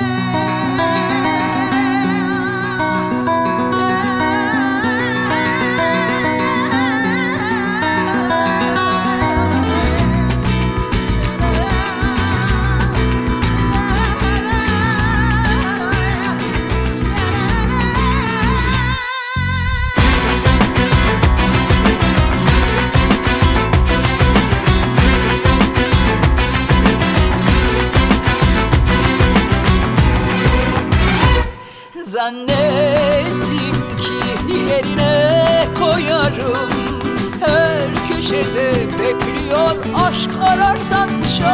Música Zannettim ki yerine koyarım. Her köşede bekliyor aşk ararsan çok